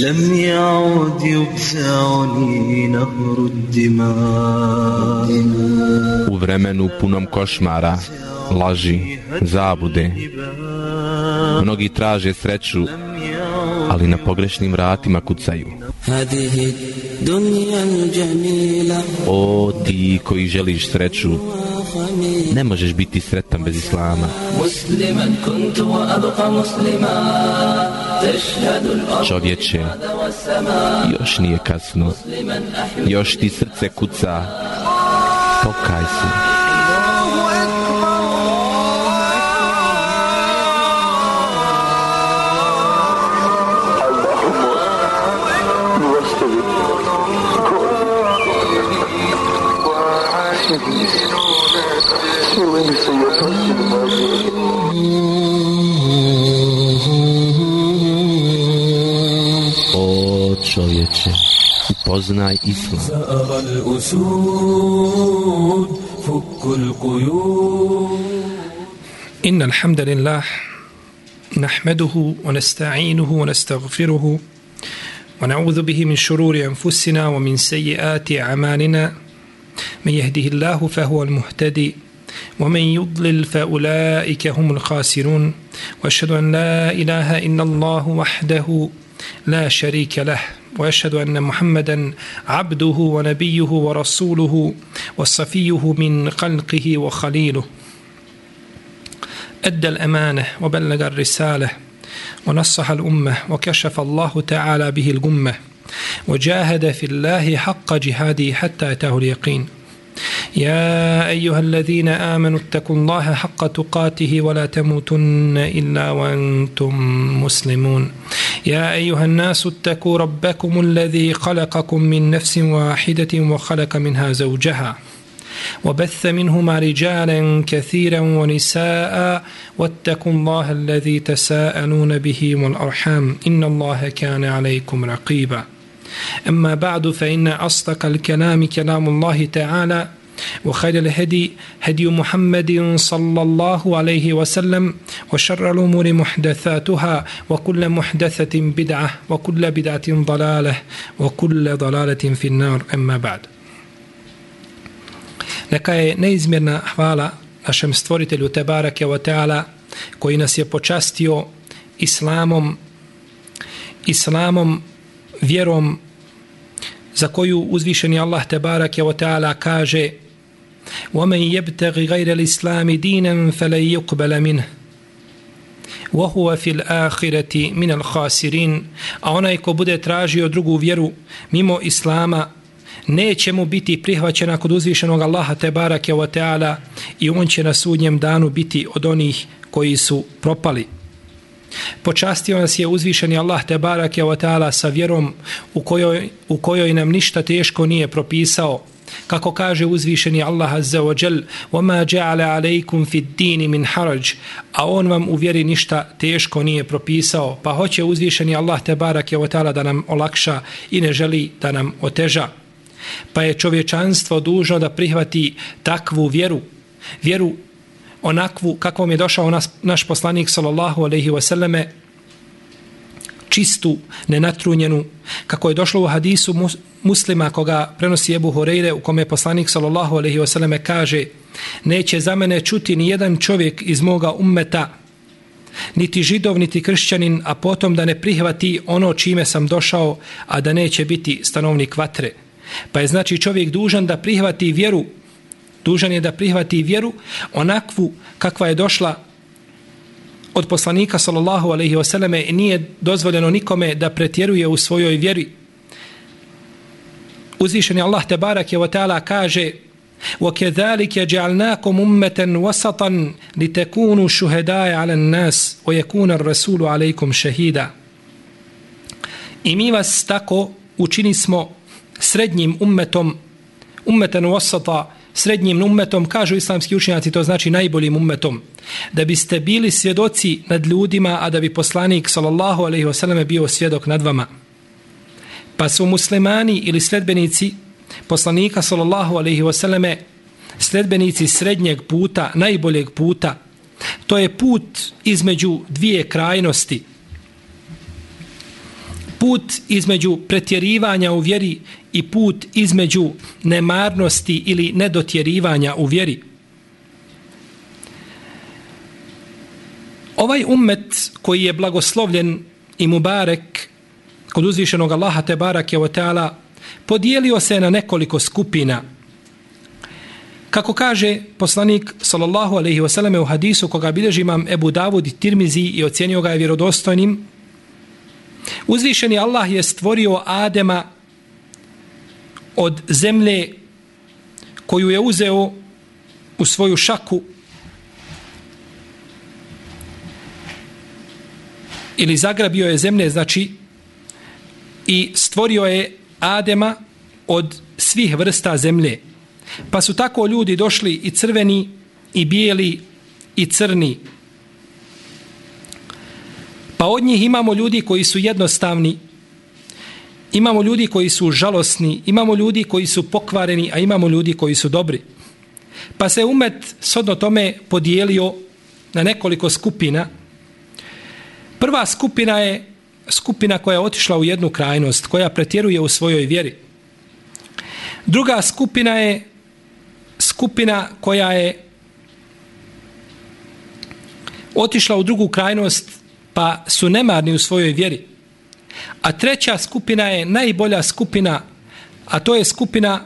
لم يعد يبزعني نهر الدماء U vremenu punom košmara, laži, zabude, mnogi traže sreću, ali na pogrešnim vratima kucaju. O, ti koji želiš sreću, ne možeš biti sretan bez islama. Čovječe, još nije kasno, još ti srce kuca, pokaj se. O čovječe, upoznaj Islam. إن الحمد لله نحمده ونستعينه ونستغفره ونعوذ به من شرور أنفسنا ومن سيئات أعمالنا من يهده الله فهو المهتدي ومن يضلل فأولئك هم الخاسرون وأشهد أن لا إله إلا الله وحده لا شريك له وأشهد أن محمدا عبده ونبيه ورسوله وصفيه من خلقه وخليله. أدى الأمانة وبلغ الرسالة ونصح الأمة وكشف الله تعالى به الغمة وجاهد في الله حق جهاده حتى أتاه اليقين. يا أيها الذين آمنوا اتقوا الله حق تقاته ولا تموتن إلا وأنتم مسلمون. يا أيها الناس اتقوا ربكم الذي خلقكم من نفس واحدة وخلق منها زوجها وبث منهما رجالا كثيرا ونساء واتقوا الله الذي تساءلون به والأرحام إن الله كان عليكم رقيبا أما بعد فإن أصدق الكلام كلام الله تعالى وخير الهدي هدي محمد صلى الله عليه وسلم وشر الأمور محدثاتها وكل محدثة بدعة وكل بدعة ضلالة وكل ضلالة في النار أما بعد Neka je neizmjerna hvala našem stvoritelju Tebarake wa Teala koji nas je počastio islamom, islamom, vjerom za koju uzvišeni Allah Tebarake wa Teala kaže وَمَنْ يَبْتَغِ غَيْرَ الْإِسْلَامِ دِينًا فَلَنْ يُقْبَلَ مِنْهُ وَهُوَ فِي الْآخِرَةِ مِنَ الْخَاسِرِينَ A onaj ko bude tražio drugu vjeru mimo Islama, neće mu biti prihvaćena kod uzvišenog Allaha te barake wa ta'ala i on će na sudnjem danu biti od onih koji su propali. Počastio nas je uzvišeni Allah te barake wa ta'ala sa vjerom u kojoj, u kojoj nam ništa teško nije propisao. Kako kaže uzvišeni Allah azza wa jal وَمَا جَعَلَ عَلَيْكُمْ فِي الدِّينِ مِنْ حَرَجِ A on vam u vjeri ništa teško nije propisao. Pa hoće uzvišeni Allah te barake wa ta'ala da nam olakša i ne želi da nam oteža pa je čovječanstvo dužno da prihvati takvu vjeru, vjeru onakvu kakvom je došao nas, naš poslanik sallallahu alaihi wasallame, čistu, nenatrunjenu, kako je došlo u hadisu mus, muslima koga prenosi Ebu Horeire u kome poslanik sallallahu alaihi wasallam kaže neće za mene čuti ni jedan čovjek iz moga ummeta niti židov, niti kršćanin, a potom da ne prihvati ono čime sam došao, a da neće biti stanovnik vatre. Pa je znači čovjek dužan da prihvati vjeru, dužan je da prihvati vjeru onakvu kakva je došla od poslanika sallallahu alaihi wasallam i nije dozvoljeno nikome da pretjeruje u svojoj vjeri. Uzvišeni Allah te barak je wa ta'ala kaže وَكَذَلِكَ جَعَلْنَاكُمْ أُمَّةً وَسَطًا لِتَكُونُوا شُهَدَاءَ عَلَى النَّاسِ وَيَكُونَ الرَّسُولُ عَلَيْكُمْ شَهِيدًا I mi vas tako učini smo srednjim ummetom, ummeten wasata, srednjim ummetom, kažu islamski učenjaci, to znači najboljim ummetom, da biste bili svjedoci nad ljudima, a da bi poslanik, sallallahu alaihi wasallam, bio svjedok nad vama. Pa su muslimani ili sledbenici poslanika, sallallahu alaihi wasallame sledbenici srednjeg puta, najboljeg puta, to je put između dvije krajnosti. put između pretjerivanja u vjeri i put između nemarnosti ili nedotjerivanja u vjeri. Ovaj ummet koji je blagoslovljen i mubarek kod uzvišenog Allaha te barake o teala podijelio se na nekoliko skupina. Kako kaže poslanik sallallahu alaihi wasallam u hadisu koga bilježi imam Ebu Davud i Tirmizi i ocjenio ga je vjerodostojnim, uzvišeni Allah je stvorio Adema od zemlje koju je uzeo u svoju šaku ili zagrabio je zemlje, znači i stvorio je Adema od svih vrsta zemlje. Pa su tako ljudi došli i crveni, i bijeli, i crni. Pa od njih imamo ljudi koji su jednostavni, imamo ljudi koji su žalosni, imamo ljudi koji su pokvareni, a imamo ljudi koji su dobri. Pa se umet sodno tome podijelio na nekoliko skupina. Prva skupina je skupina koja je otišla u jednu krajnost, koja pretjeruje u svojoj vjeri. Druga skupina je skupina koja je otišla u drugu krajnost pa su nemarni u svojoj vjeri. A treća skupina je najbolja skupina, a to je skupina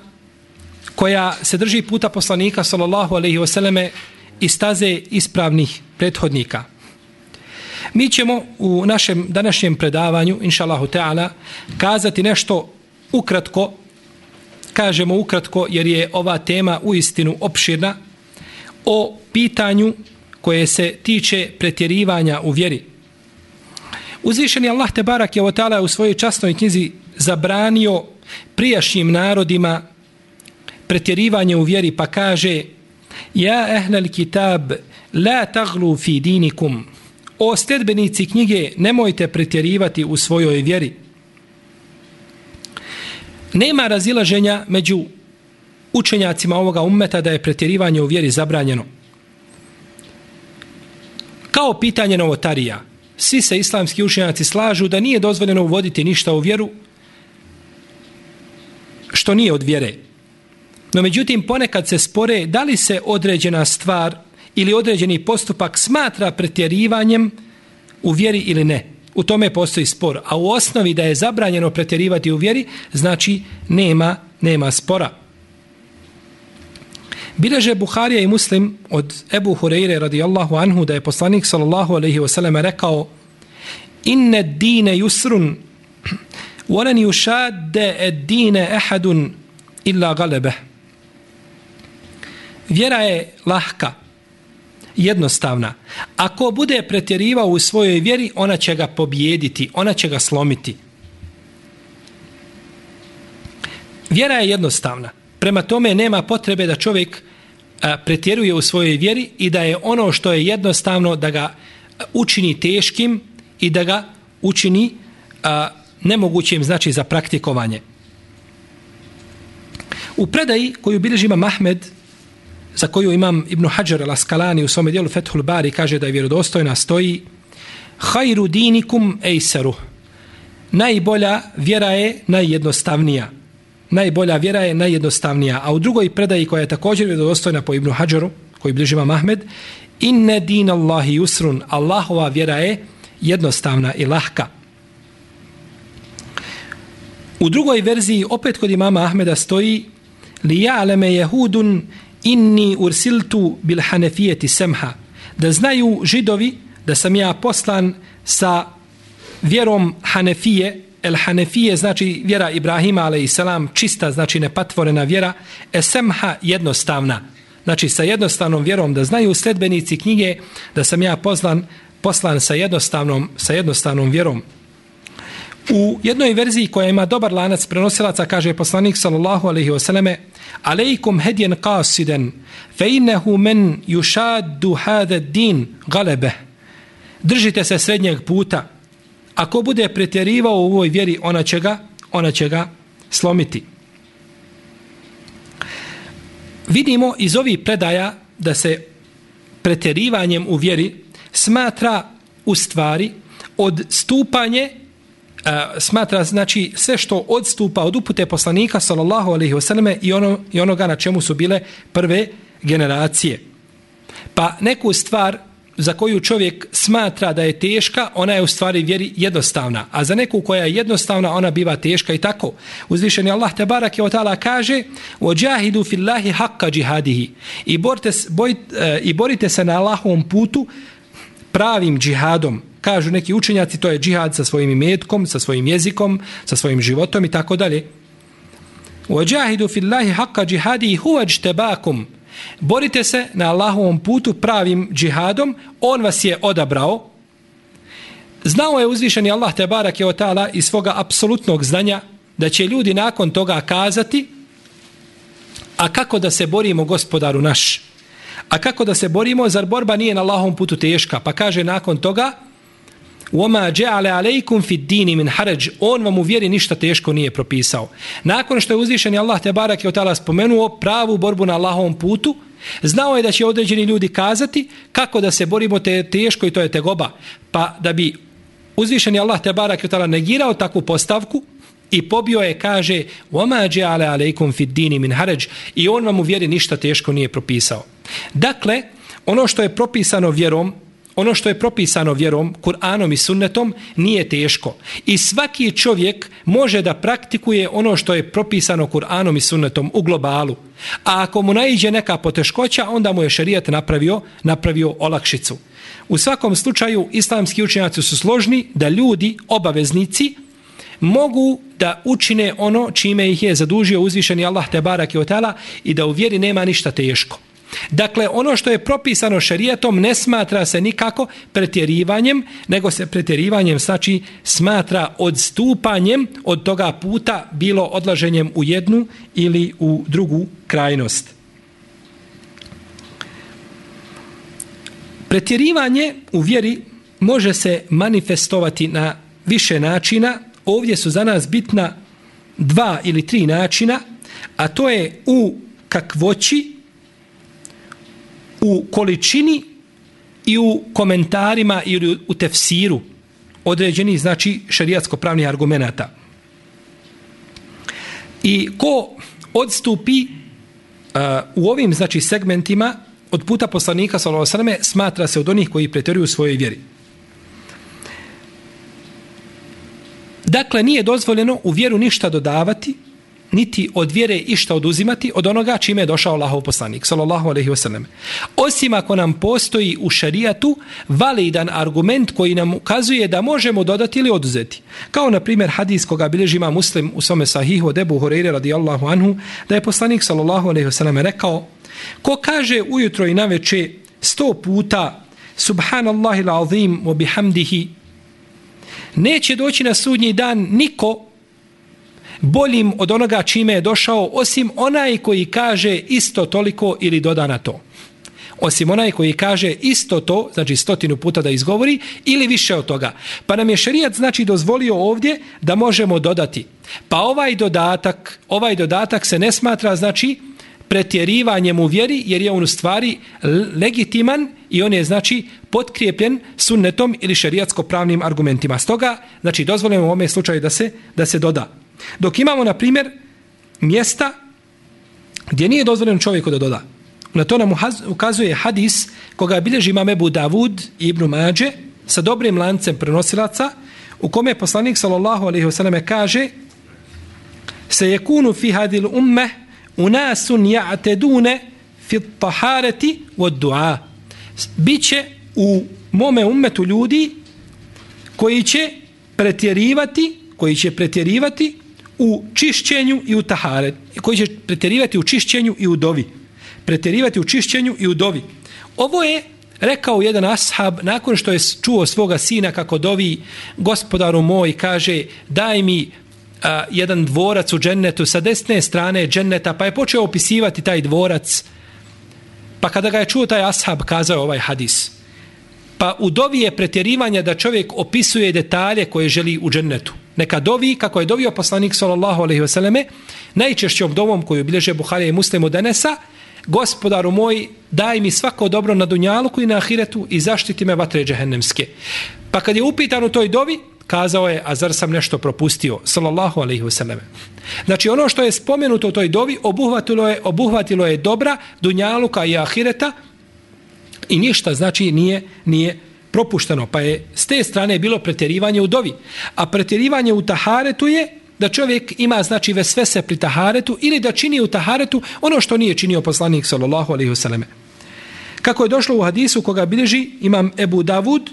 koja se drži puta poslanika sallallahu alejhi ve selleme i staze ispravnih prethodnika. Mi ćemo u našem današnjem predavanju, inšallahu ta'ala, kazati nešto ukratko, kažemo ukratko jer je ova tema u istinu opširna, o pitanju koje se tiče pretjerivanja u vjeri. Uzvišeni Allah te barak je ta'ala u svojoj časnoj knjizi zabranio prijašnjim narodima pretjerivanje u vjeri pa kaže Ja ehlel kitab la taglu fi dinikum O stedbenici knjige, nemojte pretjerivati u svojoj vjeri. Nema razilaženja među učenjacima ovoga ummeta da je pretjerivanje u vjeri zabranjeno. Kao pitanje novotarija, svi se islamski učenjaci slažu da nije dozvoljeno uvoditi ništa u vjeru što nije od vjere. No međutim, ponekad se spore da li se određena stvar ili određeni postupak smatra pretjerivanjem u vjeri ili ne. U tome postoji spor. A u osnovi da je zabranjeno pretjerivati u vjeri, znači nema, nema spora. Bileže Buharija i Muslim od Ebu Hureyre radijallahu anhu da je poslanik sallallahu alaihi wasallam rekao inne dine yusrun volen yushadde ed dine ehadun illa galebe. Vjera je lahka, jednostavna. Ako bude pretjerivao u svojoj vjeri, ona će ga pobjediti, ona će ga slomiti. Vjera je jednostavna. Prema tome nema potrebe da čovjek pretjeruje u svojoj vjeri i da je ono što je jednostavno da ga učini teškim i da ga učini a, nemogućim znači za praktikovanje. U predaji koju bilježi Imam Mahmed za koju imam Ibn Hajar al-Askalani u svome dijelu Fethul Bari kaže da je vjerodostojna stoji Hajru dinikum ejseru Najbolja vjera je najjednostavnija. Najbolja vjera je najjednostavnija. A u drugoj predaji koja je također vjerodostojna po Ibn Hajaru, koji bliži imam Ahmed, Inne din Allahi usrun. Allahova vjera je jednostavna i lahka. U drugoj verziji, opet kod imama Ahmeda stoji li ja'leme jehudun inni ursiltu bil hanefijeti semha, da znaju židovi da sam ja poslan sa vjerom hanefije, el hanefije znači vjera Ibrahima a.s. čista, znači nepatvorena vjera, esemha jednostavna, znači sa jednostavnom vjerom da znaju sledbenici knjige da sam ja poslan, poslan sa jednostavnom, sa jednostavnom vjerom. U jednoj verziji koja ima dobar lanac prenosilaca kaže poslanik sallallahu alejhi ve selleme alejkum hadyan qasidan fa innahu man yushaddu hadha ad-din ghalaba držite se srednjeg puta. Ako bude pretjerivao u ovoj vjeri ona će ga ona će ga slomiti. Vidimo iz ovih predaja da se pretjerivanjem u vjeri smatra u stvari od stupanje smatra znači sve što odstupa od upute poslanika sallallahu alejhi ve selleme i ono i onoga na čemu su bile prve generacije. Pa neku stvar za koju čovjek smatra da je teška, ona je u stvari vjeri jednostavna. A za neku koja je jednostavna, ona biva teška i tako. Uzvišeni Allah te barak je o tala kaže وَجَاهِدُ فِي اللَّهِ حَقَّ جِهَادِهِ I, borite, boj, e, I borite se na Allahovom putu pravim džihadom, kažu neki učenjaci, to je džihad sa svojim imetkom, sa svojim jezikom, sa svojim životom i tako dalje. Uđahidu fillahi haqqa džihadi i huvađ tebakum. Borite se na Allahovom putu pravim džihadom, on vas je odabrao. Znao je uzvišeni Allah te barak je otala iz svoga apsolutnog znanja da će ljudi nakon toga kazati a kako da se borimo gospodaru naš? A kako da se borimo? Zar borba nije na Allahovom putu teška? Pa kaže nakon toga وَمَا جَعَلَ عَلَيْكُمْ فِي الدِّينِ مِنْ حَرَجِ On vam u vjeri ništa teško nije propisao. Nakon što je uzvišen Allah te barak je otala spomenuo pravu borbu na Allahovom putu, znao je da će određeni ljudi kazati kako da se borimo te teško i to je tegoba. Pa da bi uzvišeni Allah te barak je otala negirao takvu postavku, I pobio je, kaže, وَمَا جَعَلَ عَلَيْكُمْ فِي الدِّينِ مِنْ حَرَجِ I on vam u vjeri ništa teško nije propisao. Dakle, ono što je propisano vjerom, ono što je propisano vjerom, Kur'anom i sunnetom, nije teško. I svaki čovjek može da praktikuje ono što je propisano Kur'anom i sunnetom u globalu. A ako mu naiđe neka poteškoća, onda mu je šerijat napravio, napravio olakšicu. U svakom slučaju, islamski učenjaci su složni da ljudi, obaveznici, mogu da učine ono čime ih je zadužio uzvišeni Allah te barak i otala i da u vjeri nema ništa teško. Dakle, ono što je propisano šarijetom ne smatra se nikako pretjerivanjem, nego se pretjerivanjem znači smatra odstupanjem od toga puta, bilo odlaženjem u jednu ili u drugu krajnost. Pretjerivanje u vjeri može se manifestovati na više načina. Ovdje su za nas bitna dva ili tri načina, a to je u kakvoći u količini i u komentarima ili u tefsiru određeni znači šerijatsko pravnih argumenata. I ko odstupi uh, u ovim znači segmentima od puta poslanika sallallahu alejhi ve smatra se od onih koji preteruju svojoj vjeri. Dakle, nije dozvoljeno u vjeru ništa dodavati, niti od vjere išta oduzimati od onoga čime je došao Allahov poslanik sallallahu alejhi ve sellem osim ako nam postoji u šerijatu validan argument koji nam ukazuje da možemo dodati ili oduzeti. Kao na primjer hadis koga bilježi ima muslim u svome sahihu od Ebu Horeire radijallahu anhu da je poslanik sallallahu alejhi ve sellem rekao ko kaže ujutro i naveče sto puta subhanallahi l'azim wa bihamdihi neće doći na sudnji dan niko boljim od onoga čime je došao, osim onaj koji kaže isto toliko ili doda na to. Osim onaj koji kaže isto to, znači stotinu puta da izgovori, ili više od toga. Pa nam je šerijat znači dozvolio ovdje da možemo dodati. Pa ovaj dodatak, ovaj dodatak se ne smatra znači pretjerivanjem u vjeri, jer je on u stvari legitiman i on je znači potkrijepljen sunnetom ili šerijatsko pravnim argumentima. Stoga, znači dozvoljeno u ovome slučaju da se, da se doda. Dok imamo, na primjer, mjesta gdje nije dozvoljeno čovjeku da doda. Na to nam ukazuje hadis koga bilježi imam Ebu Davud i Ibnu Mađe sa dobrim lancem prenosilaca u kome poslanik sallallahu alaihi wasallam kaže se je kunu fi hadil ummah unasun ja'tedune fi tahareti od dua. Biće u mome ummetu ljudi koji će pretjerivati koji će pretjerivati u čišćenju i u tahare, koji će pretjerivati u čišćenju i u dovi. Pretjerivati u čišćenju i u dovi. Ovo je rekao jedan ashab nakon što je čuo svoga sina kako dovi gospodaru moj kaže daj mi a, jedan dvorac u džennetu sa desne strane dženneta pa je počeo opisivati taj dvorac. Pa kada ga je čuo taj ashab kazao ovaj hadis. Pa u dovi je pretjerivanje da čovjek opisuje detalje koje želi u džennetu. Neka dovi kako je dovio poslanik sallallahu alejhi ve selleme najčešćom dovom koju bilježe Buharija i Muslim od Enesa gospodaru moj daj mi svako dobro na dunjalu i na ahiretu i zaštiti me vatre džehennemske. Pa kad je upitan u toj dovi kazao je, a zar sam nešto propustio, sallallahu alaihi wasallam. Znači, ono što je spomenuto u toj dovi, obuhvatilo je, obuhvatilo je dobra, dunjaluka i ahireta, i ništa, znači, nije, nije propušteno. Pa je s te strane bilo pretjerivanje u dovi. A pretjerivanje u taharetu je da čovjek ima, znači, ve sve se pri taharetu ili da čini u taharetu ono što nije činio poslanik, sallallahu alaihi wasallam. Kako je došlo u hadisu koga bilježi imam Ebu Davud,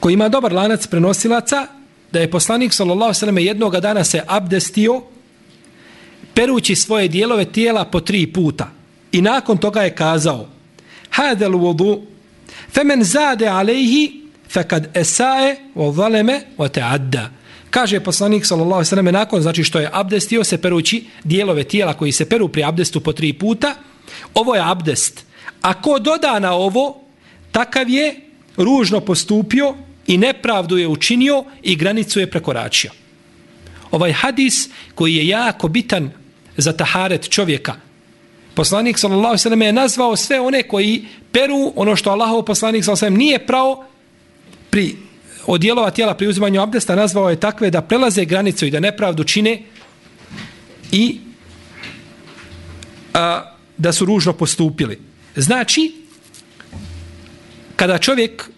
koji ima dobar lanac prenosilaca, da je poslanik sallallahu sallam jednog dana se abdestio perući svoje dijelove tijela po tri puta. I nakon toga je kazao Hadel vodu femen zade alejhi fekad esae o zaleme o te adda. Kaže poslanik sallallahu sallam nakon znači što je abdestio se perući dijelove tijela koji se peru pri abdestu po tri puta ovo je abdest. Ako doda na ovo, takav je ružno postupio i nepravdu je učinio i granicu je prekoračio. Ovaj hadis koji je jako bitan za taharet čovjeka. Poslanik sallallahu je nazvao sve one koji peru ono što Allahov poslanik sallallahu nije pravo pri od dijelova tijela pri uzimanju abdesta nazvao je takve da prelaze granicu i da nepravdu čine i a, da su ružno postupili. Znači, kada čovjek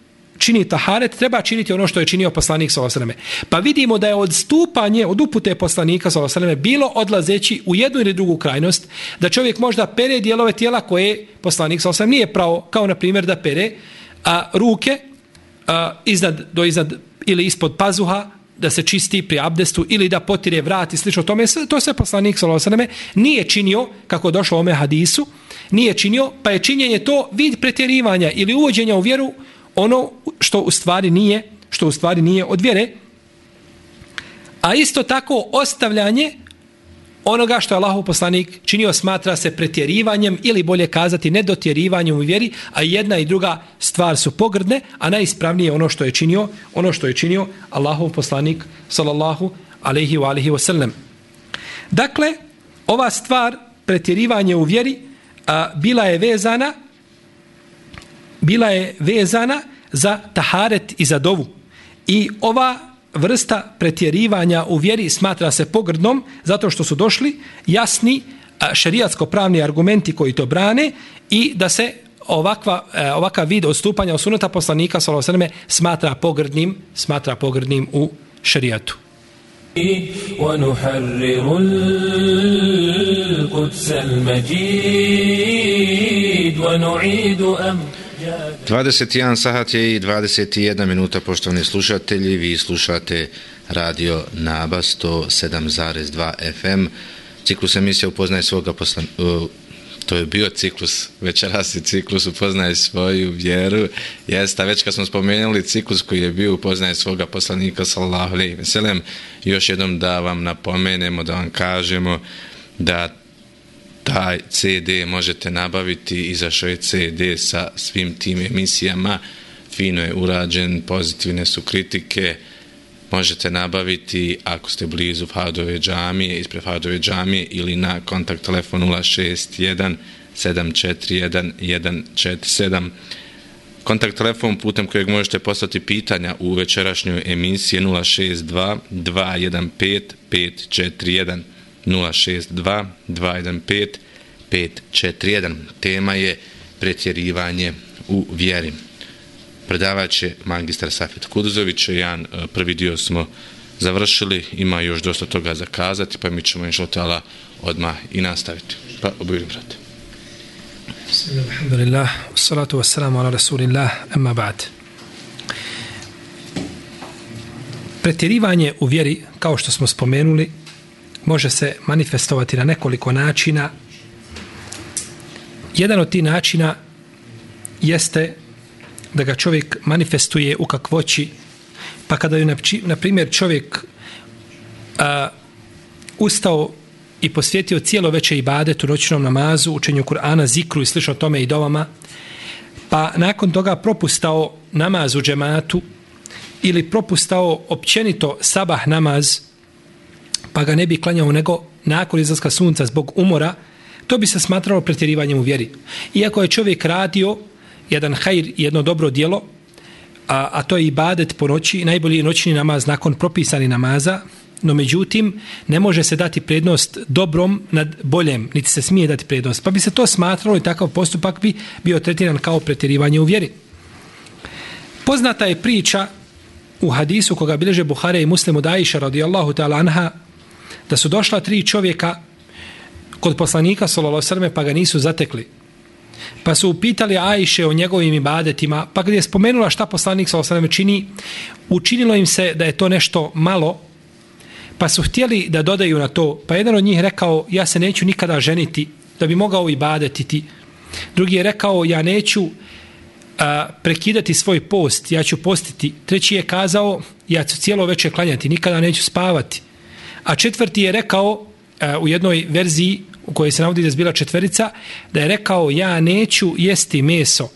čini taharet, treba činiti ono što je činio poslanik s.a.v. Pa vidimo da je odstupanje od upute poslanika s.a.v. bilo odlazeći u jednu ili drugu krajnost, da čovjek možda pere dijelove tijela koje poslanik s.a.v. nije pravo, kao na primjer da pere a, ruke a, iznad, do iznad ili ispod pazuha, da se čisti pri abdestu ili da potire vrat i slično tome, to se poslanik s.a.v. nije činio, kako došlo ome hadisu, nije činio, pa je činjenje to vid pretjerivanja ili uvođenja u vjeru ono što u stvari nije, što u stvari nije od vjere. A isto tako ostavljanje onoga što je Allahov poslanik činio smatra se pretjerivanjem ili bolje kazati nedotjerivanjem u vjeri, a jedna i druga stvar su pogrdne, a najispravnije ono što je činio, ono što je činio Allahov poslanik sallallahu alejhi ve alihi wasallam. Dakle, ova stvar pretjerivanje u vjeri a, bila je vezana bila je vezana za taharet i za dovu. I ova vrsta pretjerivanja u vjeri smatra se pogrdnom zato što su došli jasni šerijatsko-pravni argumenti koji to brane i da se ovakva, e, ovakav vid odstupanja osunuta poslanika s.a.v. smatra pogrdnim, smatra pogrdnim u šerijatu. ونحرر القدس المجيد ونعيد أمر 21 sahat je i 21 minuta, poštovani slušatelji. Vi slušate radio Naba 107.2 FM. Ciklus emisija upoznaje svoga poslan... To je bio ciklus, večeras je ciklus upoznaje svoju vjeru. Jeste, već kad smo spomenuli ciklus koji je bio upoznaje svoga poslanika sallahu alaihi veselem, još jednom da vam napomenemo, da vam kažemo da taj CD možete nabaviti izašao je CD sa svim tim emisijama. Fino je urađen pozitivne su kritike. Možete nabaviti ako ste blizu Fadove džamije ispred Fadove džamije ili na kontakt telefon 061 741 147 kontakt telefon putem kojeg možete poslati pitanja u večerašnjoj emisiji 062 215 541 062 215 541. Tema je pretjerivanje u vjeri. Predavač je magistar Safet Kuduzović. Jan, e, prvi dio smo završili, ima još dosta toga zakazati, pa mi ćemo inšlotala odmah i nastaviti. Pa obavljaju, brate. Alhamdulillah, salatu wassalamu ala rasulillah, emma ba'd. Pretjerivanje u vjeri, kao što smo spomenuli, može se manifestovati na nekoliko načina. Jedan od tih načina jeste da ga čovjek manifestuje u kakvoći, pa kada je, na primjer, čovjek a, ustao i posvjetio cijelo veće ibadet u noćnom namazu, učenju Kur'ana, zikru i slično tome i dovama, pa nakon toga propustao namaz u džematu ili propustao općenito sabah namaz, pa ga ne bi klanjao nego nakon izlaska sunca zbog umora, to bi se smatralo pretjerivanjem u vjeri. Iako je čovjek radio jedan hajr, jedno dobro dijelo, a, a to je ibadet po noći, najbolji je noćni namaz nakon propisani namaza, no međutim ne može se dati prednost dobrom nad boljem, niti se smije dati prednost. Pa bi se to smatralo i takav postupak bi bio tretiran kao pretjerivanje u vjeri. Poznata je priča u hadisu koga bileže Buhare i Muslimu Daisha radijallahu ta'ala anha da su došla tri čovjeka kod poslanika sallallahu alejhi pa ga nisu zatekli. Pa su upitali Ajše o njegovim ibadetima, pa kad je spomenula šta poslanik sallallahu alejhi čini, učinilo im se da je to nešto malo, pa su htjeli da dodaju na to. Pa jedan od njih rekao, ja se neću nikada ženiti da bi mogao ibadetiti. Drugi je rekao, ja neću a, prekidati svoj post, ja ću postiti. Treći je kazao, ja ću cijelo veče klanjati, nikada neću spavati. A četvrti je rekao e, u jednoj verziji u kojoj se navodi da je bila četverica, da je rekao, ja neću jesti meso.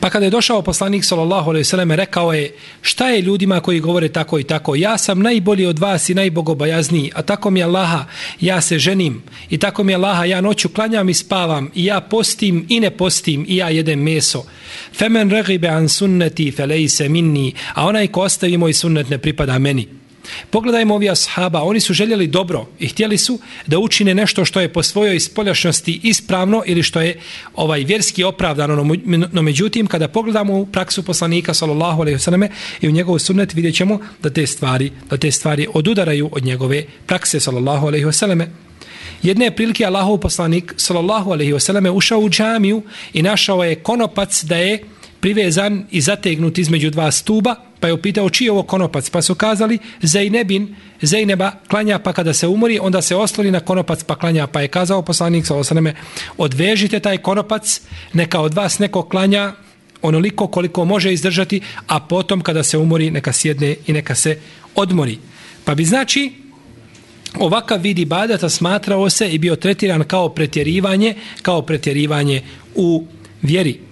Pa kada je došao poslanik sallallahu alejhi ve selleme rekao je šta je ljudima koji govore tako i tako? Ja sam najbolji od vas i najbogobojazniji a tako mi Allaha ja se ženim i tako mi Allaha ja noću klanjam i spavam i ja postim i ne postim i ja jedem meso. Femen ragibe an sunnati felejse minni a onaj ko ostavi moj sunnet ne pripada meni. Pogledajmo ovi ashaba, oni su željeli dobro i htjeli su da učine nešto što je po svojoj spoljašnosti ispravno ili što je ovaj vjerski opravdano, no međutim kada pogledamo u praksu poslanika sallallahu alejhi ve selleme i u njegov sunnet videćemo da te stvari da te stvari odudaraju od njegove prakse sallallahu alejhi ve selleme. Jedne prilike Allahov poslanik sallallahu alejhi ve selleme ušao u džamiju i našao je konopac da je privezan i zategnut između dva stuba, pa je upitao čiji je ovo konopac, pa su kazali Zejnebin, Zejneba klanja pa kada se umori, onda se osloni na konopac pa klanja, pa je kazao poslanik sa osaneme, odvežite taj konopac, neka od vas neko klanja onoliko koliko može izdržati, a potom kada se umori neka sjedne i neka se odmori. Pa bi znači ovakav vid ibadata smatrao se i bio tretiran kao pretjerivanje, kao pretjerivanje u vjeri.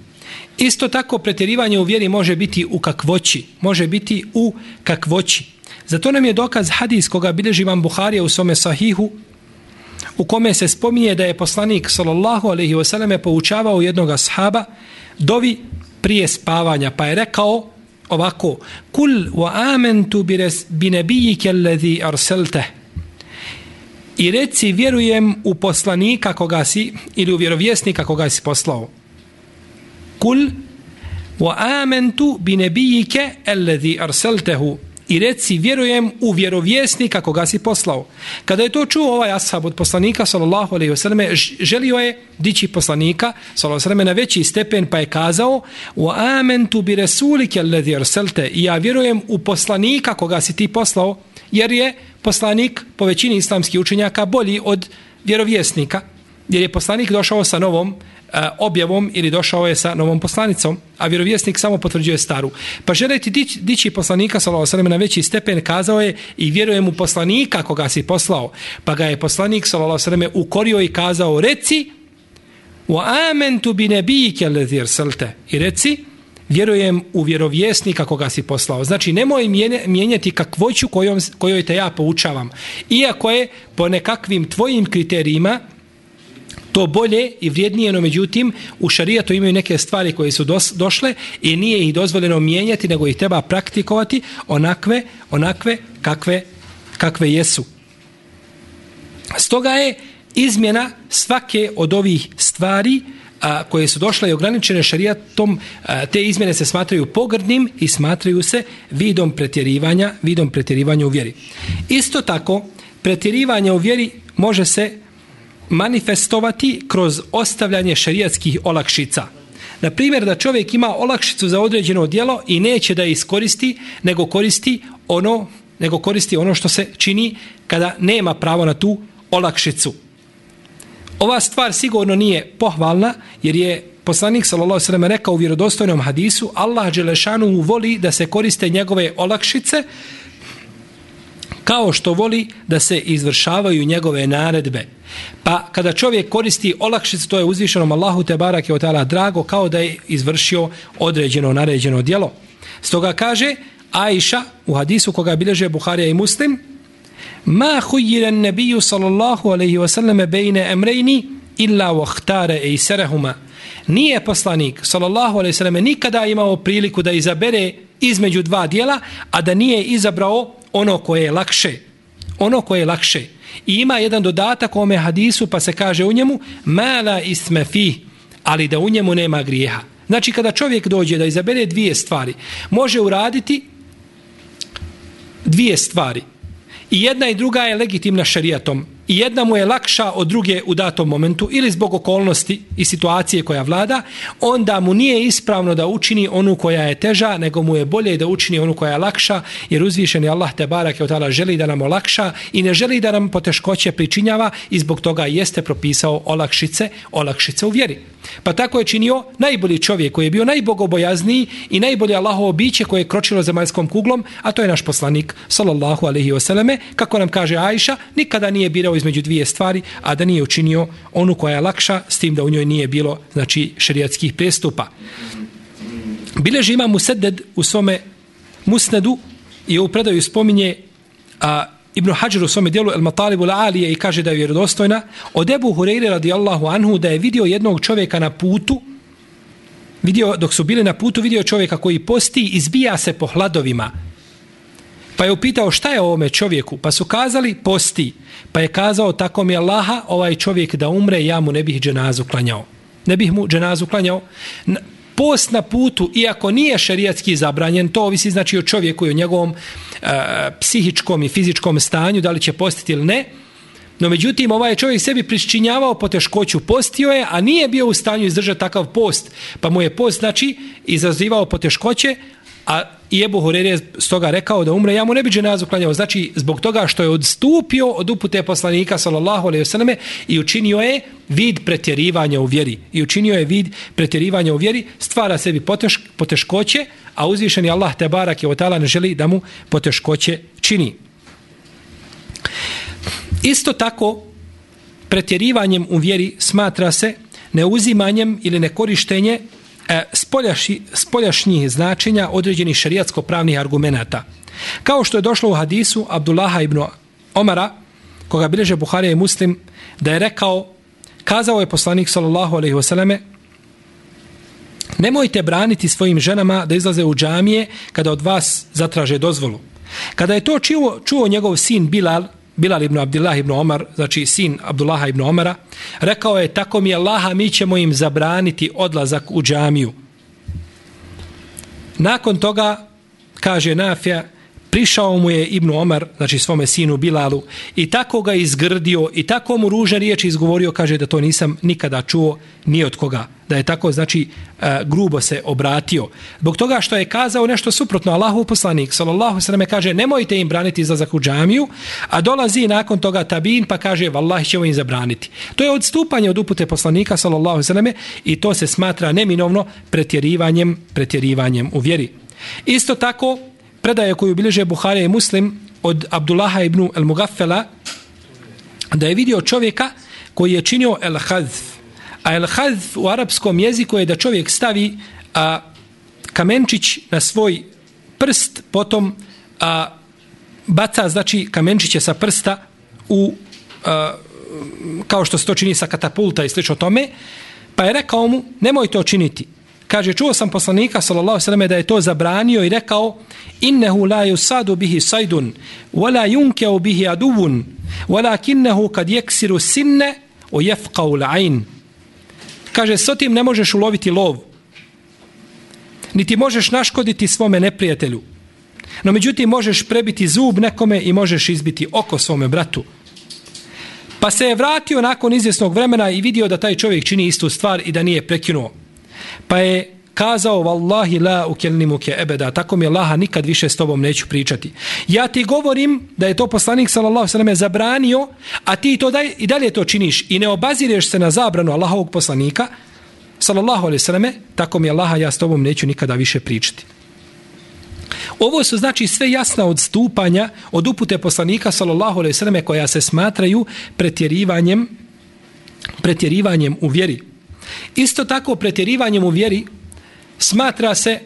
Isto tako pretjerivanje u vjeri može biti u kakvoći. Može biti u kakvoći. Zato nam je dokaz hadis koga bilježi vam Buharija u svome sahihu u kome se spominje da je poslanik sallallahu alaihi wasallam poučavao jednog ashaba dovi prije spavanja pa je rekao ovako kul wa amentu bi nebijike alladhi arselte i reci vjerujem u poslanika koga si ili u vjerovjesnika koga si poslao kul wa amantu bi nabiyika alladhi arsaltahu. I reci vjerujem u vjerovjesnika koga si poslao. Kada je to čuo ovaj ashab od poslanika sallallahu alejhi ve selleme želio je dići poslanika sallallahu alejhi na veći stepen pa je kazao wa amantu bi rasulika alladhi arsalta. I ja vjerujem u poslanika koga si ti poslao jer je poslanik po većini islamskih učenjaka bolji od vjerovjesnika. Jer je poslanik došao sa novom Eh, objavom ili došao je sa novom poslanicom, a vjerovjesnik samo potvrđuje staru. Pa želeti dići, dići poslanika sallallahu na veći stepen kazao je i vjerujem u poslanika koga si poslao. Pa ga je poslanik sallallahu ukorio i kazao reci wa amantu bi nabiyika alladhi arsalta. I reci vjerujem u vjerovjesnika koga si poslao. Znači, nemoj mijenjati kakvoću kojom, kojoj te ja poučavam. Iako je po nekakvim tvojim kriterijima to bolje i vrijednije, no međutim u šarijatu imaju neke stvari koje su dos, došle i nije ih dozvoljeno mijenjati, nego ih treba praktikovati onakve, onakve kakve, kakve jesu. Stoga je izmjena svake od ovih stvari a, koje su došle i ograničene šarijatom, a, te izmjene se smatraju pogrdnim i smatraju se vidom pretjerivanja, vidom pretjerivanja u vjeri. Isto tako, pretjerivanje u vjeri može se manifestovati kroz ostavljanje šerijatskih olakšica. Na primjer, da čovjek ima olakšicu za određeno djelo i neće da je iskoristi, nego koristi ono nego koristi ono što se čini kada nema pravo na tu olakšicu. Ova stvar sigurno nije pohvalna, jer je poslanik sallallahu alejhi ve rekao u vjerodostojnom hadisu Allah dželešanu voli da se koriste njegove olakšice kao što voli da se izvršavaju njegove naredbe. Pa kada čovjek koristi olakšicu, to je uzvišenom Allahu te barake od tala drago, kao da je izvršio određeno naređeno djelo. Stoga kaže Aisha u hadisu koga bilježe Buharija i Muslim, Ma hujiren nebiju sallallahu alaihi wasallam bejne emrejni illa vahtare e nije poslanik, sallallahu alaihi sallam, nikada imao priliku da izabere između dva dijela, a da nije izabrao ono koje je lakše. Ono koje je lakše. I ima jedan dodatak u ome hadisu, pa se kaže u njemu, mala isme fi, ali da u njemu nema grijeha. Znači, kada čovjek dođe da izabere dvije stvari, može uraditi dvije stvari. I jedna i druga je legitimna šarijatom. I jedna mu je lakša od druge u datom momentu ili zbog okolnosti i situacije koja vlada, onda mu nije ispravno da učini onu koja je teža, nego mu je bolje da učini onu koja je lakša, jer uzvišeni Allah te barak je otala želi da nam olakša i ne želi da nam poteškoće pričinjava i zbog toga jeste propisao olakšice, olakšice u vjeri. Pa tako je činio najbolji čovjek koji je bio najbogobojazniji i najbolje Allahovo biće koje je kročilo zemaljskom kuglom, a to je naš poslanik, sallallahu alaihi wasallame, kako nam kaže Ajša, nikada nije birao između dvije stvari, a da nije učinio onu koja je lakša, s tim da u njoj nije bilo znači, šerijatskih prestupa. Bileži ima Musedded u svome musnedu i u predaju spominje a, Ibn Hajar u svome dijelu El Matalibu La Alije i kaže da je vjerodostojna, od Ebu Hureyre radijallahu anhu da je vidio jednog čovjeka na putu, vidio, dok su bili na putu, vidio čovjeka koji posti i izbija se po hladovima. Pa je upitao šta je ovome čovjeku, pa su kazali posti. Pa je kazao tako mi Allaha, ovaj čovjek da umre, ja mu ne bih dženazu klanjao. Ne bih mu dženazu klanjao post na putu, iako nije šerijatski zabranjen, to ovisi znači o čovjeku i o njegovom e, psihičkom i fizičkom stanju, da li će postiti ili ne. No međutim, ovaj čovjek sebi pričinjavao po teškoću, postio je, a nije bio u stanju izdržati takav post. Pa mu je post, znači, izazivao po teškoće, a i Ebu Horer je stoga rekao da umre, ja mu ne bi dženazu klanjao. Znači, zbog toga što je odstupio od upute poslanika, sallallahu alaihi wasallam, i učinio je vid pretjerivanja u vjeri. I učinio je vid pretjerivanja u vjeri, stvara sebi poteš, poteškoće, a uzvišeni Allah te barak je otala ne želi da mu poteškoće čini. Isto tako, pretjerivanjem u vjeri smatra se neuzimanjem ili nekorištenje e, spoljaši, spoljašnjih značenja određenih šarijatsko-pravnih argumenta. Kao što je došlo u hadisu Abdullaha ibn Omara, koga bileže Buharija i Muslim, da je rekao, kazao je poslanik sallallahu alaihi wasallame, nemojte braniti svojim ženama da izlaze u džamije kada od vas zatraže dozvolu. Kada je to čuo, čuo njegov sin Bilal, Bilal ibn Abdullah ibn Omar, znači sin Abdullaha ibn Omara, rekao je, tako mi je Allaha, mi ćemo im zabraniti odlazak u džamiju. Nakon toga, kaže Nafija, prišao mu je Ibn Omar, znači svome sinu Bilalu, i tako ga izgrdio, i tako mu ružne riječi izgovorio, kaže da to nisam nikada čuo ni od koga. Da je tako, znači, e, grubo se obratio. Bog toga što je kazao nešto suprotno, Allahu poslanik, sallallahu sallam, kaže, nemojte im braniti izlazak u džamiju, a dolazi nakon toga tabin, pa kaže, vallahi ćemo im zabraniti. To je odstupanje od upute poslanika, sallallahu sallam, i to se smatra neminovno pretjerivanjem, pretjerivanjem u vjeri. Isto tako, predaje koju bilježe Buharija i Muslim od Abdullaha ibn al-Mugaffela da je vidio čovjeka koji je činio el-hadf. A el-hadf u arapskom jeziku je da čovjek stavi a, kamenčić na svoj prst, potom a, baca, znači, kamenčiće sa prsta u, a, kao što se to čini sa katapulta i slično tome, pa je rekao mu, nemoj to činiti. Kaže, čuo sam poslanika, sallallahu sallam, da je to zabranio i rekao, innehu la yusadu bihi sajdun, wala yunkeu bihi aduvun, walakinnehu kad jeksiru sinne, o jefkau la'in. Kaže, s tim ne možeš uloviti lov, niti možeš naškoditi svome neprijatelju. No međutim, možeš prebiti zub nekome i možeš izbiti oko svome bratu. Pa se je vratio nakon izvjesnog vremena i vidio da taj čovjek čini istu stvar i da nije prekinuo. Pa je kazao vallahi la ukelnimuke ebeda tako mi Allaha nikad više s tobom neću pričati ja ti govorim da je to poslanik sallallahu sallam zabranio a ti to daj, i dalje to činiš i ne obazireš se na zabranu Allahovog poslanika sallallahu alaihi sallam tako mi Allaha ja s tobom neću nikada više pričati Ovo su znači sve jasna odstupanja od upute poslanika sallallahu alejhi ve selleme koja se smatraju pretjerivanjem pretjerivanjem u vjeri. Isto tako pretjerivanjem u vjeri smatra se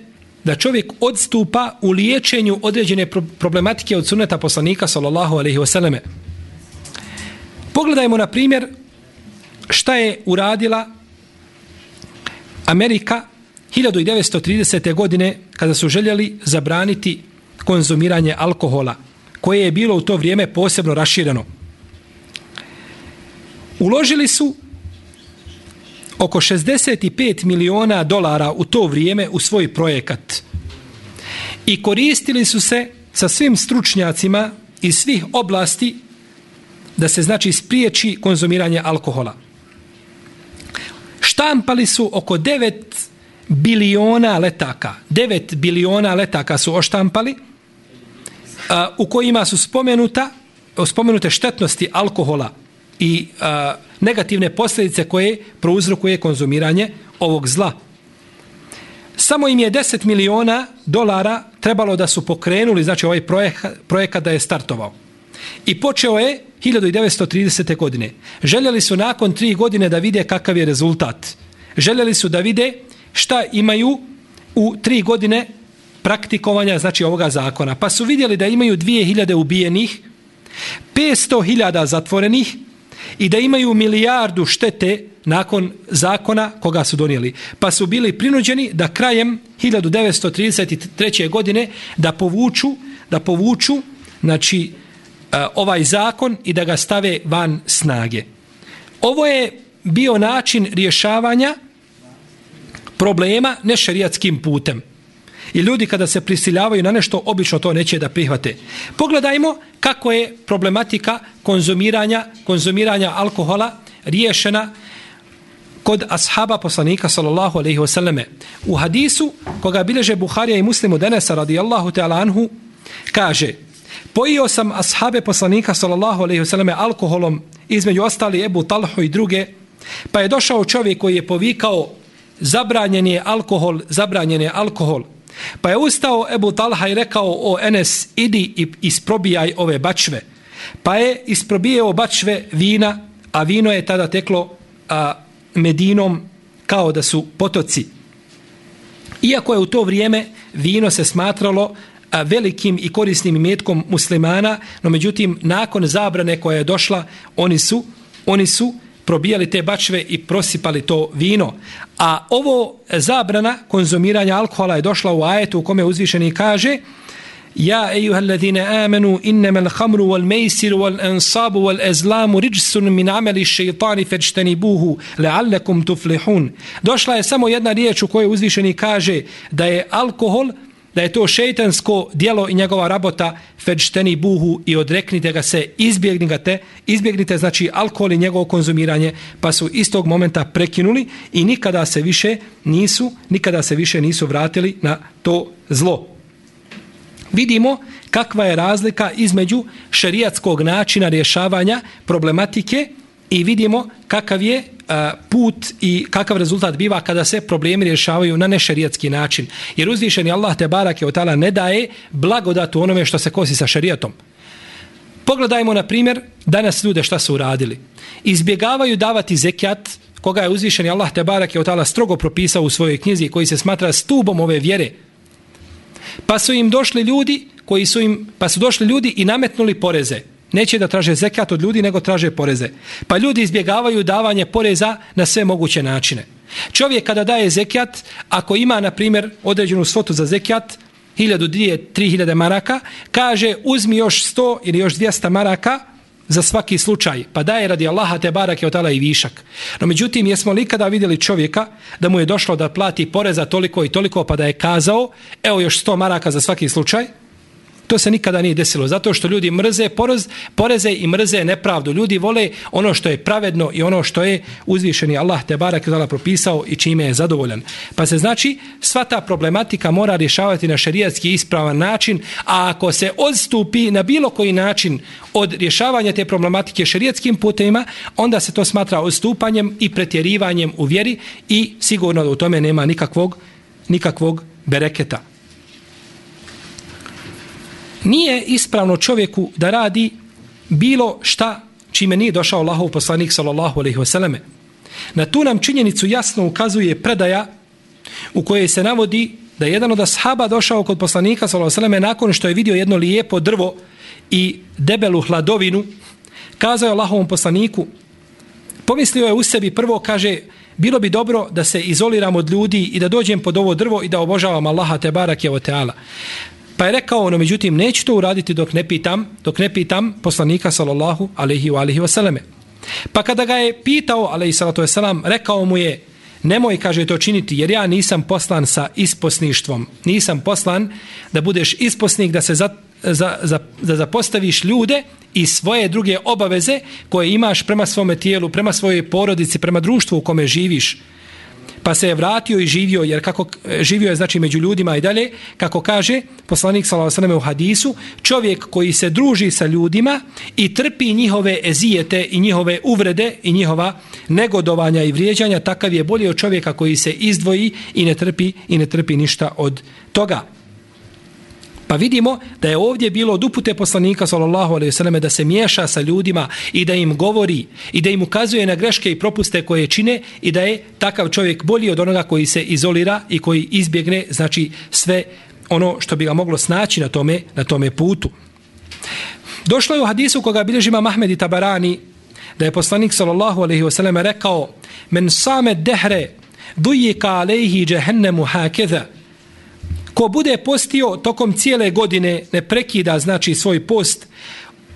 da čovjek odstupa u liječenju određene problematike od sunneta poslanika sallallahu alaihi selleme. Pogledajmo na primjer šta je uradila Amerika 1930. godine kada su željeli zabraniti konzumiranje alkohola koje je bilo u to vrijeme posebno rašireno. Uložili su oko 65 miliona dolara u to vrijeme u svoj projekat i koristili su se sa svim stručnjacima iz svih oblasti da se znači spriječi konzumiranje alkohola. Štampali su oko 9 biliona letaka. 9 biliona letaka su oštampali u kojima su spomenuta spomenute štetnosti alkohola i a, negativne posljedice koje prouzrokuje konzumiranje ovog zla. Samo im je 10 miliona dolara trebalo da su pokrenuli, znači ovaj projekat, projekat da je startovao. I počeo je 1930. godine. Željeli su nakon tri godine da vide kakav je rezultat. Željeli su da vide šta imaju u tri godine praktikovanja znači ovoga zakona. Pa su vidjeli da imaju 2000 ubijenih, 500.000 zatvorenih i da imaju milijardu štete nakon zakona koga su donijeli. Pa su bili prinuđeni da krajem 1933. godine da povuču, da povuču znači, e, ovaj zakon i da ga stave van snage. Ovo je bio način rješavanja problema nešerijatskim putem. I ljudi kada se prisiljavaju na nešto, obično to neće da prihvate. Pogledajmo kako je problematika konzumiranja, konzumiranja alkohola riješena kod ashaba poslanika sallallahu alejhi ve selleme. U hadisu koga bileže Buharija i Muslim od Enesa radijallahu ta'ala anhu kaže Pojio sam ashabe poslanika sallallahu alejhi ve selleme alkoholom između ostali Ebu Talhu i druge pa je došao čovjek koji je povikao zabranjen je alkohol, zabranjen je alkohol. Pa je ustao Ebu Talha i rekao, o Enes, idi i isprobijaj ove bačve. Pa je isprobijao bačve vina, a vino je tada teklo a, medinom kao da su potoci. Iako je u to vrijeme vino se smatralo a, velikim i korisnim imetkom muslimana, no međutim, nakon zabrane koja je došla, oni su, oni su probijali te bačve i prosipali to vino. A ovo zabrana konzumiranja alkohola je došla u ajetu u kome uzvišeni kaže Ja ejuha alladhina amenu innama al-khamru wal-maisiru wal-ansabu wal-azlamu rijsun min amali shaytani fajtanibuhu la'allakum tuflihun. Došla je samo jedna riječ u kojoj uzvišeni kaže da je alkohol da je to šeitansko dijelo i njegova rabota feđteni buhu i odreknite ga se, izbjegnite te, izbjegnite znači alkohol i njegovo konzumiranje, pa su istog momenta prekinuli i nikada se više nisu, nikada se više nisu vratili na to zlo. Vidimo kakva je razlika između šerijatskog načina rješavanja problematike i vidimo kakav je E, put i kakav rezultat biva kada se problemi rješavaju na nešerijatski način. Jer uzvišeni Allah te barake od ne daje blagodat u onome što se kosi sa šerijatom. Pogledajmo na primjer danas ljude šta su uradili. Izbjegavaju davati zekijat koga je uzvišeni Allah te barake od strogo propisao u svojoj knjizi koji se smatra stubom ove vjere. Pa su im došli ljudi koji su im, pa su došli ljudi i nametnuli poreze neće da traže zekat od ljudi, nego traže poreze. Pa ljudi izbjegavaju davanje poreza na sve moguće načine. Čovjek kada daje zekat, ako ima, na primjer, određenu svotu za zekat, 1000, 2000, 3000 maraka, kaže uzmi još 100 ili još 200 maraka za svaki slučaj, pa daje radi Allaha te barake od i višak. No međutim, jesmo li kada vidjeli čovjeka da mu je došlo da plati poreza toliko i toliko, pa da je kazao, evo još 100 maraka za svaki slučaj, To se nikada nije desilo, zato što ljudi mrze porez, poreze i mrze nepravdu. Ljudi vole ono što je pravedno i ono što je uzvišeni Allah te barak je propisao i čime je zadovoljan. Pa se znači, sva ta problematika mora rješavati na šerijatski ispravan način, a ako se odstupi na bilo koji način od rješavanja te problematike šerijatskim putima, onda se to smatra odstupanjem i pretjerivanjem u vjeri i sigurno da u tome nema nikakvog, nikakvog bereketa nije ispravno čovjeku da radi bilo šta čime nije došao Allahov poslanik sallallahu alejhi ve selleme. Na tu nam činjenicu jasno ukazuje predaja u kojoj se navodi da je jedan od ashaba došao kod poslanika sallallahu alejhi ve selleme nakon što je vidio jedno lijepo drvo i debelu hladovinu, kazao je Allahovom poslaniku, pomislio je u sebi prvo, kaže, bilo bi dobro da se izoliram od ljudi i da dođem pod ovo drvo i da obožavam Allaha te barak je o teala. Pa je rekao ono, međutim, neću to uraditi dok ne pitam, dok ne pitam poslanika sallallahu alaihi wa alaihi wasallam. Pa kada ga je pitao, alaihi sallatu wasallam, rekao mu je, nemoj, kaže, to činiti, jer ja nisam poslan sa isposništvom. Nisam poslan da budeš isposnik, da se za, za, za, da zapostaviš ljude i svoje druge obaveze koje imaš prema svome tijelu, prema svojoj porodici, prema društvu u kome živiš pa se je vratio i živio jer kako živio je znači među ljudima i dalje kako kaže poslanik sallallahu u hadisu čovjek koji se druži sa ljudima i trpi njihove ezijete i njihove uvrede i njihova negodovanja i vrijeđanja takav je bolji od čovjeka koji se izdvoji i ne trpi i ne trpi ništa od toga. Pa vidimo da je ovdje bilo od upute poslanika sallallahu alejhi ve selleme da se miješa sa ljudima i da im govori i da im ukazuje na greške i propuste koje čine i da je takav čovjek bolji od onoga koji se izolira i koji izbjegne znači sve ono što bi ga moglo snaći na tome na tome putu. Došlo je u hadisu koga bilježi Imam Ahmed i Tabarani da je poslanik sallallahu alejhi ve selleme rekao men same dehre dujika alejhi jehennemu hakeza Ko bude postio tokom cijele godine, ne prekida znači svoj post,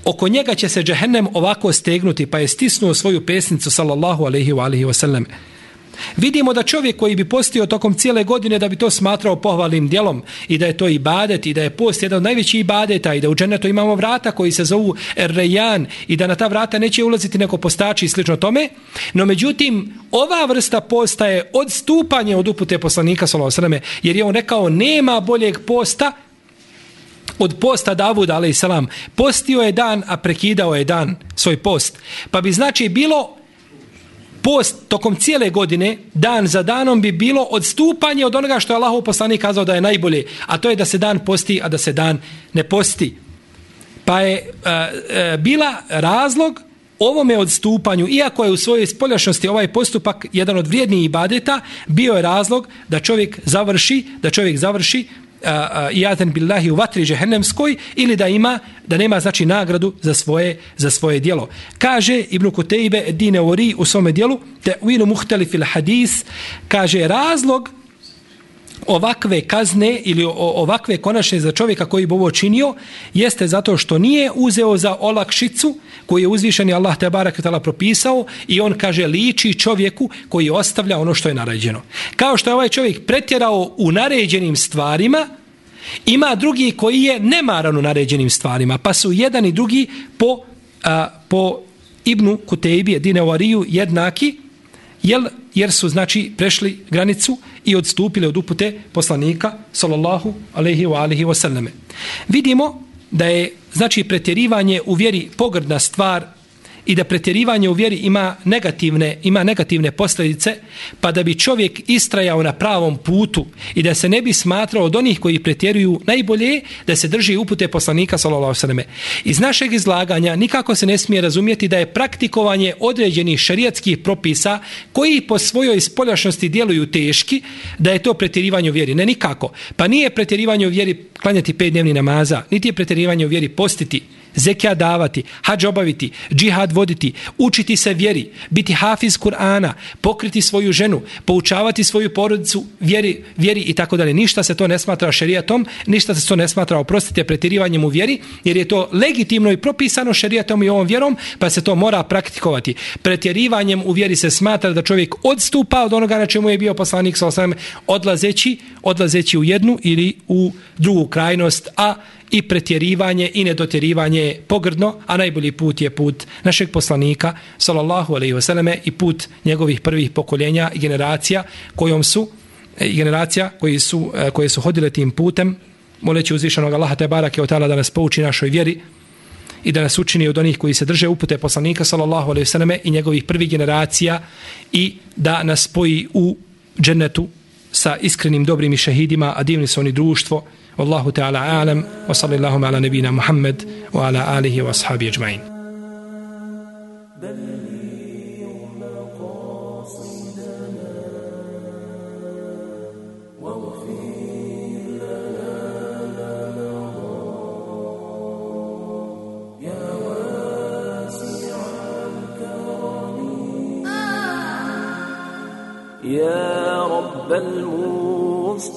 oko njega će se džehennem ovako stegnuti, pa je stisnuo svoju pesnicu, sallallahu alaihi wa alaihi wa sallam. Vidimo da čovjek koji bi postio tokom cijele godine da bi to smatrao pohvalnim djelom i da je to ibadet i da je post jedan od najvećih ibadeta i da u džennetu imamo vrata koji se zovu Rejan i da na ta vrata neće ulaziti neko postači i slično tome. No međutim, ova vrsta posta je odstupanje od upute poslanika Salosaleme jer je on rekao nema boljeg posta od posta Davuda, ali salam, postio je dan, a prekidao je dan svoj post. Pa bi znači bilo post tokom cijele godine, dan za danom bi bilo odstupanje od onoga što je Allahov poslanik kazao da je najbolje, a to je da se dan posti, a da se dan ne posti. Pa je uh, uh, bila razlog ovome odstupanju, iako je u svojoj spoljašnosti ovaj postupak jedan od vrijednijih ibadeta, bio je razlog da čovjek završi, da čovjek završi jaten billahi u vatri džehennemskoj ili da ima da nema znači nagradu za svoje za svoje djelo. Kaže Ibn Kutejbe Dineori u svome djelu ta'wil muhtalif al hadis kaže razlog ovakve kazne ili ovakve konačne za čovjeka koji bi ovo činio jeste zato što nije uzeo za olakšicu koji je uzvišeni Allah te barak tala propisao i on kaže liči čovjeku koji ostavlja ono što je naređeno. Kao što je ovaj čovjek pretjerao u naređenim stvarima, ima drugi koji je nemaran u naređenim stvarima, pa su jedan i drugi po, a, po Ibnu Kutejbi, Dinevariju, jednaki, jel, jer su znači prešli granicu i odstupili od upute poslanika sallallahu alejhi ve alihi ve selleme. Vidimo da je znači pretjerivanje u vjeri pogrdna stvar i da pretjerivanje u vjeri ima negativne, ima negativne posljedice, pa da bi čovjek istrajao na pravom putu i da se ne bi smatrao od onih koji pretjeruju najbolje da se drži upute poslanika sallallahu alejhi Iz našeg izlaganja nikako se ne smije razumjeti da je praktikovanje određenih šerijatskih propisa koji po svojoj spoljašnosti djeluju teški, da je to pretjerivanje u vjeri. Ne nikako. Pa nije pretjerivanje u vjeri klanjati pet dnevni namaza, niti je pretjerivanje u vjeri postiti, zekija davati, hađ obaviti, džihad voditi, učiti se vjeri, biti hafiz Kur'ana, pokriti svoju ženu, poučavati svoju porodicu vjeri, vjeri i tako dalje. Ništa se to ne smatra šerijatom, ništa se to ne smatra oprostite pretjerivanjem u vjeri, jer je to legitimno i propisano šerijatom i ovom vjerom, pa se to mora praktikovati. Pretjerivanjem u vjeri se smatra da čovjek odstupa od onoga na čemu je bio poslanik sa osam, odlazeći, odlazeći u jednu ili u drugu krajnost, a i pretjerivanje i nedotjerivanje pogrdno, a najbolji put je put našeg poslanika, sallallahu alaihi vseleme, i put njegovih prvih pokoljenja i generacija kojom su e, generacija koji su, e, koje su hodile tim putem, moleći uzvišenog Allaha te barake od da nas pouči našoj vjeri i da nas učini od onih koji se drže upute poslanika sallallahu alaihi selleme i njegovih prvih generacija i da nas spoji u džennetu sa iskrenim dobrim i šehidima, a divni su oni društvo, والله تعالى أعلم وصلى اللهم على نبينا محمد وعلى آله وأصحابه أجمعين. يا رب المصطفى